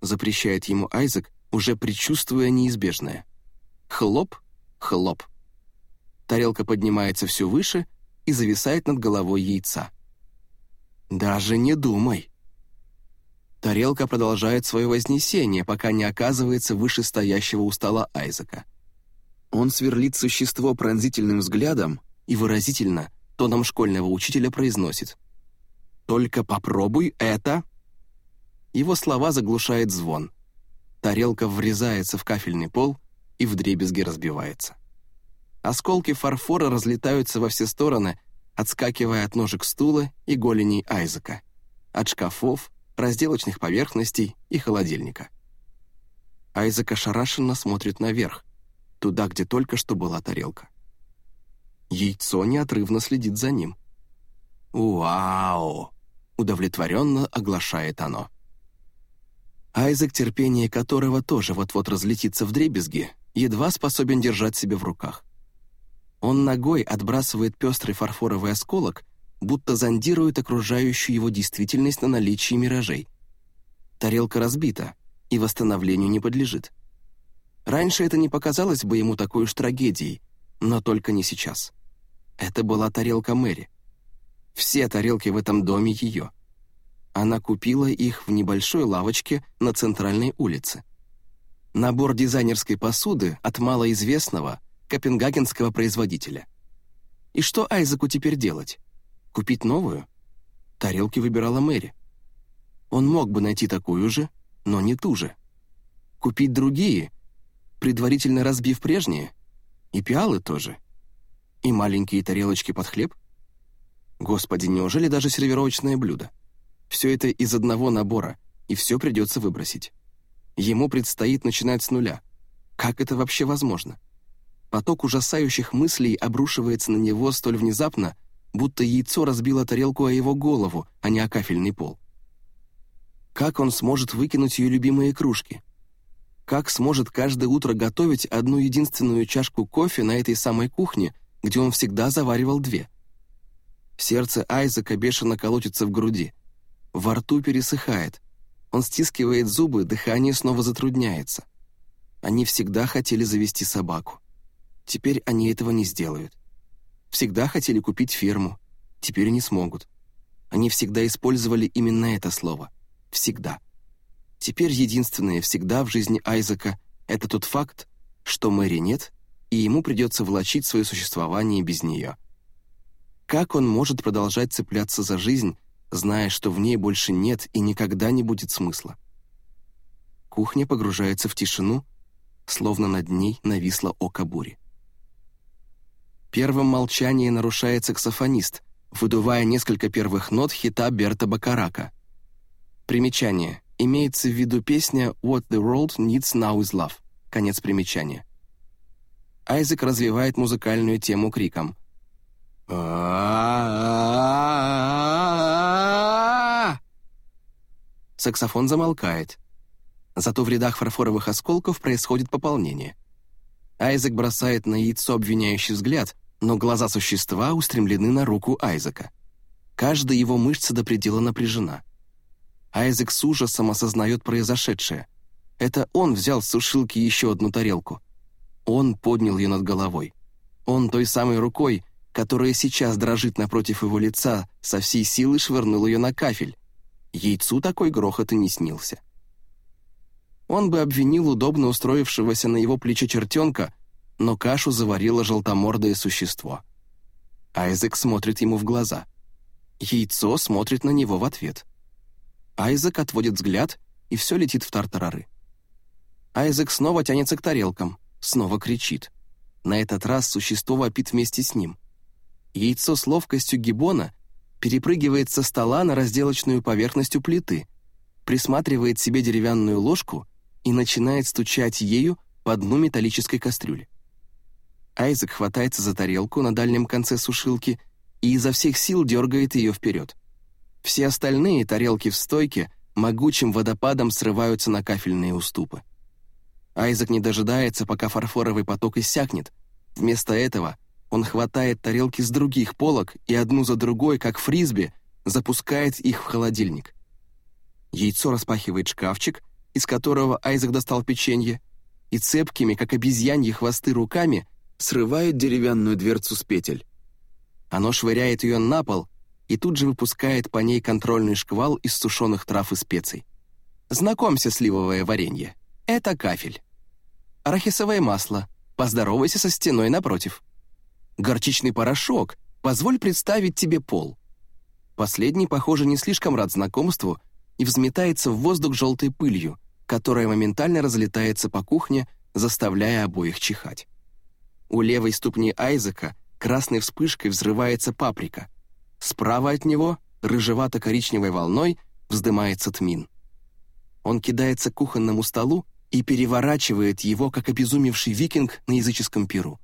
запрещает ему Айзек, уже предчувствуя неизбежное. Хлоп, хлоп. Тарелка поднимается все выше и зависает над головой яйца. «Даже не думай!» Тарелка продолжает свое вознесение, пока не оказывается выше стоящего у стола Айзека. Он сверлит существо пронзительным взглядом и выразительно, тоном школьного учителя произносит. «Только попробуй это!» Его слова заглушает звон. Тарелка врезается в кафельный пол и вдребезги разбивается. Осколки фарфора разлетаются во все стороны, отскакивая от ножек стула и голеней Айзека, от шкафов, разделочных поверхностей и холодильника. Айзек ошарашенно смотрит наверх, туда, где только что была тарелка. Яйцо неотрывно следит за ним. «Вау!» — удовлетворенно оглашает оно. Айзек, терпение которого тоже вот-вот разлетится в дребезги, едва способен держать себя в руках. Он ногой отбрасывает пестрый фарфоровый осколок, будто зондирует окружающую его действительность на наличие миражей. Тарелка разбита и восстановлению не подлежит. Раньше это не показалось бы ему такой уж трагедией, но только не сейчас. Это была тарелка Мэри. Все тарелки в этом доме ее. Она купила их в небольшой лавочке на центральной улице. Набор дизайнерской посуды от малоизвестного копенгагенского производителя. И что Айзеку теперь делать? Купить новую? Тарелки выбирала Мэри. Он мог бы найти такую же, но не ту же. Купить другие, предварительно разбив прежние, и пиалы тоже. И маленькие тарелочки под хлеб? Господи, неужели даже сервировочное блюдо? Все это из одного набора, и все придется выбросить. Ему предстоит начинать с нуля. Как это вообще возможно? Поток ужасающих мыслей обрушивается на него столь внезапно, будто яйцо разбило тарелку о его голову, а не о кафельный пол. Как он сможет выкинуть ее любимые кружки? Как сможет каждое утро готовить одну единственную чашку кофе на этой самой кухне, где он всегда заваривал две? Сердце Айзека бешено колотится в груди. Во рту пересыхает. Он стискивает зубы, дыхание снова затрудняется. Они всегда хотели завести собаку. Теперь они этого не сделают. Всегда хотели купить ферму. Теперь не смогут. Они всегда использовали именно это слово. Всегда. Теперь единственное всегда в жизни Айзека — это тот факт, что Мэри нет, и ему придется влачить свое существование без нее. Как он может продолжать цепляться за жизнь, зная, что в ней больше нет и никогда не будет смысла? Кухня погружается в тишину, словно над ней нависло око бури. Первым молчание нарушает саксофонист, выдувая несколько первых нот хита Берта Бакарака. Примечание. Имеется в виду песня «What the world needs now is love». Конец примечания. Айзек развивает музыкальную тему криком. Саксофон замолкает. Зато в рядах фарфоровых осколков происходит пополнение. Айзек бросает на яйцо обвиняющий взгляд, но глаза существа устремлены на руку Айзека. Каждая его мышца до предела напряжена. Айзек с ужасом осознает произошедшее. Это он взял с сушилки еще одну тарелку. Он поднял ее над головой. Он той самой рукой, которая сейчас дрожит напротив его лица, со всей силы швырнул ее на кафель. Яйцу такой грохот и не снился. Он бы обвинил удобно устроившегося на его плече чертенка, но кашу заварило желтомордое существо. Айзек смотрит ему в глаза. Яйцо смотрит на него в ответ. Айзек отводит взгляд, и все летит в тартарары. Айзек снова тянется к тарелкам, снова кричит. На этот раз существо вопит вместе с ним. Яйцо с ловкостью гибона перепрыгивает со стола на разделочную поверхность у плиты, присматривает себе деревянную ложку и начинает стучать ею по дну металлической кастрюли. Айзек хватается за тарелку на дальнем конце сушилки и изо всех сил дергает ее вперед. Все остальные тарелки в стойке могучим водопадом срываются на кафельные уступы. Айзек не дожидается, пока фарфоровый поток иссякнет. Вместо этого он хватает тарелки с других полок и одну за другой, как фрисби, запускает их в холодильник. Яйцо распахивает шкафчик, из которого Айзек достал печенье, и цепкими, как обезьяньи хвосты руками, срывает деревянную дверцу с петель. Оно швыряет ее на пол, и тут же выпускает по ней контрольный шквал из сушеных трав и специй. Знакомься, сливовое варенье. Это кафель. Арахисовое масло. Поздоровайся со стеной напротив. Горчичный порошок. Позволь представить тебе пол. Последний, похоже, не слишком рад знакомству и взметается в воздух желтой пылью, которая моментально разлетается по кухне, заставляя обоих чихать. У левой ступни Айзека красной вспышкой взрывается паприка — Справа от него, рыжевато-коричневой волной, вздымается тмин. Он кидается к кухонному столу и переворачивает его, как обезумевший викинг на языческом пиру.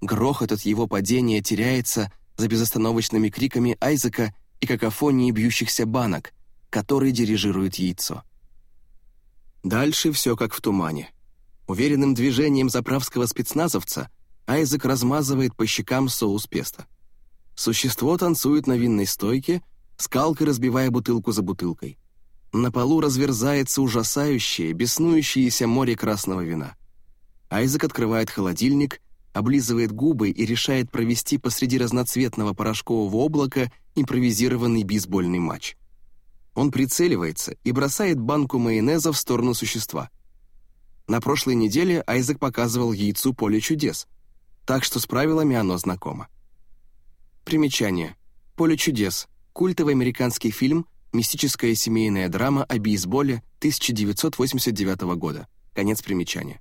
Грохот от его падения теряется за безостановочными криками Айзека и какофонией бьющихся банок, которые дирижирует яйцо. Дальше все как в тумане. Уверенным движением заправского спецназовца Айзек размазывает по щекам соус песто. Существо танцует на винной стойке, скалкой разбивая бутылку за бутылкой. На полу разверзается ужасающее, беснующееся море красного вина. Айзек открывает холодильник, облизывает губы и решает провести посреди разноцветного порошкового облака импровизированный бейсбольный матч. Он прицеливается и бросает банку майонеза в сторону существа. На прошлой неделе Айзек показывал яйцу поле чудес, так что с правилами оно знакомо. Примечание. «Поле чудес» — культовый американский фильм, мистическая семейная драма о бейсболе 1989 года. Конец примечания.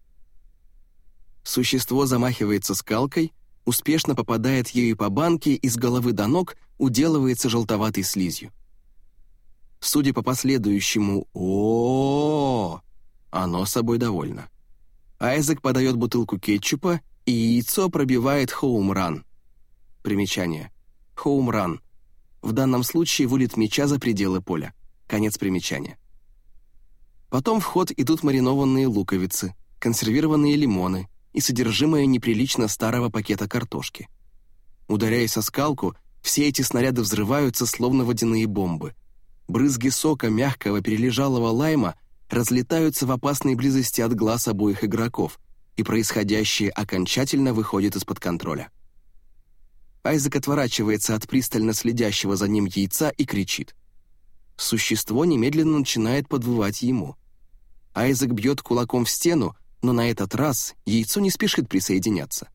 Существо замахивается скалкой, успешно попадает ею по банке и с головы до ног уделывается желтоватой слизью. Судя по последующему о, -о, -о, -о оно собой довольно. Айзек подает бутылку кетчупа, и яйцо пробивает хоум-ран. Примечание. Хоум-ран. В данном случае вылет мяча за пределы поля. Конец примечания. Потом в ход идут маринованные луковицы, консервированные лимоны и содержимое неприлично старого пакета картошки. Ударяясь о скалку, все эти снаряды взрываются, словно водяные бомбы. Брызги сока мягкого перележалого лайма разлетаются в опасной близости от глаз обоих игроков, и происходящее окончательно выходит из-под контроля. Айзек отворачивается от пристально следящего за ним яйца и кричит. Существо немедленно начинает подвывать ему. Айзек бьет кулаком в стену, но на этот раз яйцо не спешит присоединяться.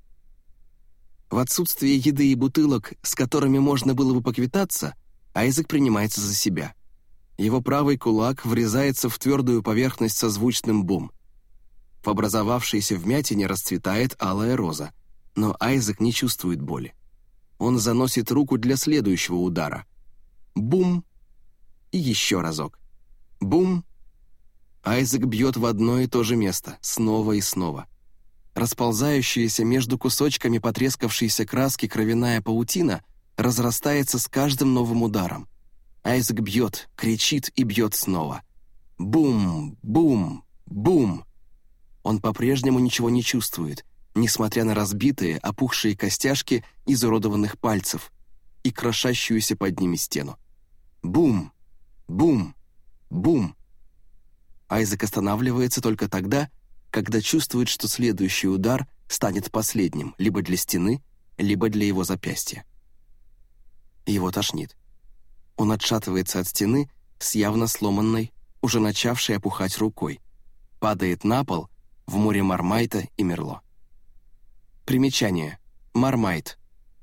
В отсутствие еды и бутылок, с которыми можно было бы поквитаться, Айзек принимается за себя. Его правый кулак врезается в твердую поверхность со звучным бум. В образовавшейся вмятине расцветает алая роза, но Айзек не чувствует боли. Он заносит руку для следующего удара. Бум! И еще разок. Бум! Айзек бьет в одно и то же место, снова и снова. Расползающаяся между кусочками потрескавшейся краски кровяная паутина разрастается с каждым новым ударом. Айзек бьет, кричит и бьет снова. Бум, бум, бум. Он по-прежнему ничего не чувствует, несмотря на разбитые, опухшие костяшки изуродованных пальцев и крошащуюся под ними стену. Бум, бум, бум. Айзек останавливается только тогда, когда чувствует, что следующий удар станет последним либо для стены, либо для его запястья. Его тошнит. Он отшатывается от стены с явно сломанной, уже начавшей опухать рукой, падает на пол в море мармайта и мерло. Примечание. Мармайт.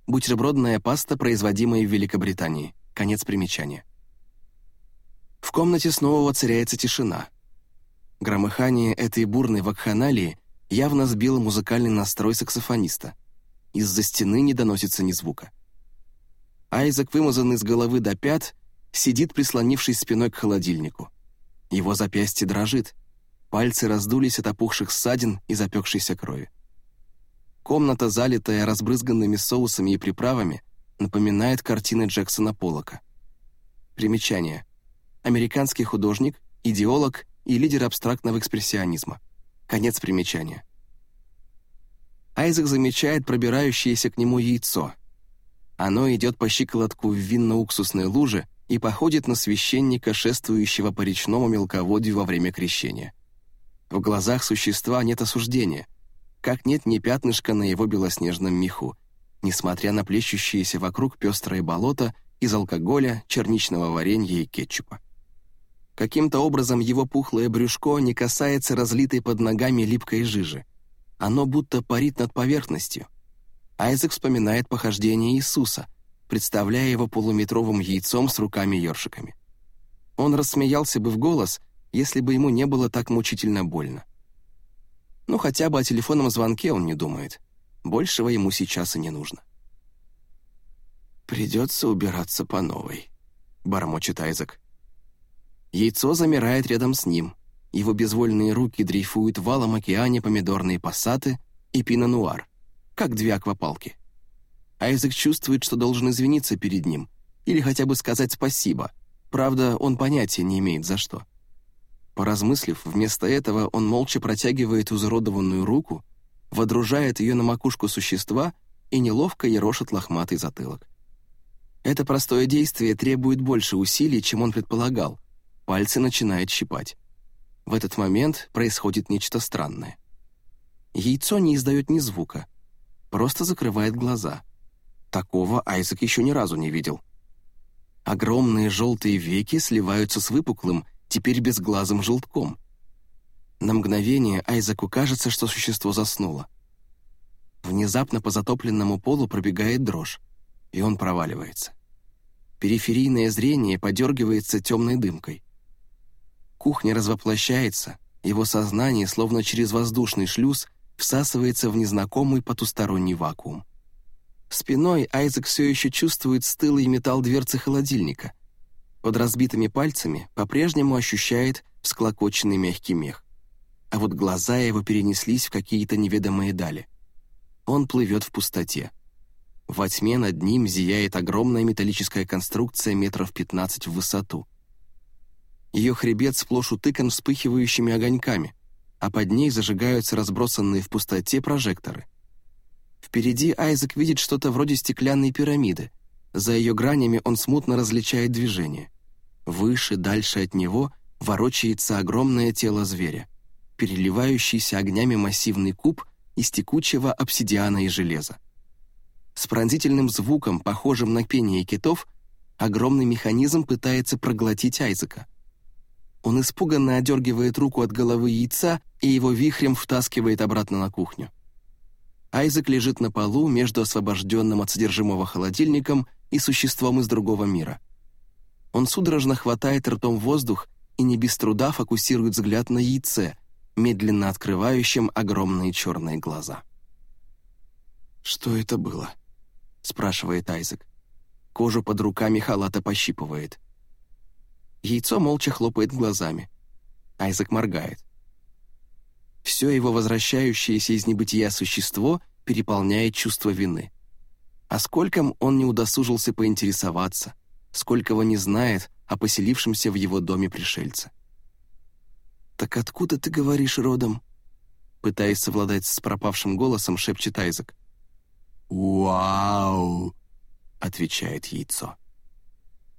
Бутербродная паста, производимая в Великобритании. Конец примечания. В комнате снова воцаряется тишина. Громыхание этой бурной вакханалии явно сбило музыкальный настрой саксофониста. Из-за стены не доносится ни звука. Айзек, вымазанный с головы до пят, сидит, прислонившись спиной к холодильнику. Его запястье дрожит, пальцы раздулись от опухших ссадин и запекшейся крови. Комната, залитая разбрызганными соусами и приправами, напоминает картины Джексона Поллока. Примечание. Американский художник, идеолог и лидер абстрактного экспрессионизма. Конец примечания. Айзек замечает пробирающееся к нему яйцо — оно идет по щиколотку в винно-уксусной луже и походит на священника, шествующего по речному мелководью во время крещения. В глазах существа нет осуждения, как нет ни пятнышка на его белоснежном меху, несмотря на плещущиеся вокруг пестрое болото из алкоголя, черничного варенья и кетчупа. Каким-то образом его пухлое брюшко не касается разлитой под ногами липкой жижи. Оно будто парит над поверхностью, Айзек вспоминает похождение Иисуса, представляя его полуметровым яйцом с руками-ёршиками. Он рассмеялся бы в голос, если бы ему не было так мучительно больно. Ну, хотя бы о телефонном звонке он не думает. Большего ему сейчас и не нужно. «Придется убираться по новой», — бормочет Айзек. Яйцо замирает рядом с ним. Его безвольные руки дрейфуют валом океане помидорные пассаты и пино-нуар как две аквапалки. Айзек чувствует, что должен извиниться перед ним или хотя бы сказать спасибо. Правда, он понятия не имеет за что. Поразмыслив, вместо этого он молча протягивает изуродованную руку, водружает ее на макушку существа и неловко ерошит лохматый затылок. Это простое действие требует больше усилий, чем он предполагал. Пальцы начинают щипать. В этот момент происходит нечто странное. Яйцо не издает ни звука — просто закрывает глаза. Такого Айзек еще ни разу не видел. Огромные желтые веки сливаются с выпуклым, теперь безглазым желтком. На мгновение Айзеку кажется, что существо заснуло. Внезапно по затопленному полу пробегает дрожь, и он проваливается. Периферийное зрение подергивается темной дымкой. Кухня развоплощается, его сознание, словно через воздушный шлюз, всасывается в незнакомый потусторонний вакуум. Спиной Айзек все еще чувствует стылый металл дверцы холодильника. Под разбитыми пальцами по-прежнему ощущает всклокоченный мягкий мех. А вот глаза его перенеслись в какие-то неведомые дали. Он плывет в пустоте. Во тьме над ним зияет огромная металлическая конструкция метров 15 в высоту. Ее хребет сплошь утыкан вспыхивающими огоньками, а под ней зажигаются разбросанные в пустоте прожекторы. Впереди Айзек видит что-то вроде стеклянной пирамиды. За ее гранями он смутно различает движение. Выше, дальше от него ворочается огромное тело зверя, переливающийся огнями массивный куб — из текучего обсидиана и железа. С пронзительным звуком, похожим на пение китов, огромный механизм пытается проглотить Айзека. Он испуганно одергивает руку от головы яйца и его вихрем втаскивает обратно на кухню. Айзек лежит на полу между освобожденным от содержимого холодильником и существом из другого мира. Он судорожно хватает ртом воздух и не без труда фокусирует взгляд на яйце, медленно открывающим огромные черные глаза. «Что это было?» — спрашивает Айзек. Кожу под руками халата пощипывает. Яйцо молча хлопает глазами. Айзек моргает. Все его возвращающееся из небытия существо переполняет чувство вины. А скольком он не удосужился поинтересоваться, сколького не знает о поселившемся в его доме пришельце. «Так откуда ты говоришь родом?» Пытаясь совладать с пропавшим голосом, шепчет Айзек. «Вау!» — отвечает яйцо.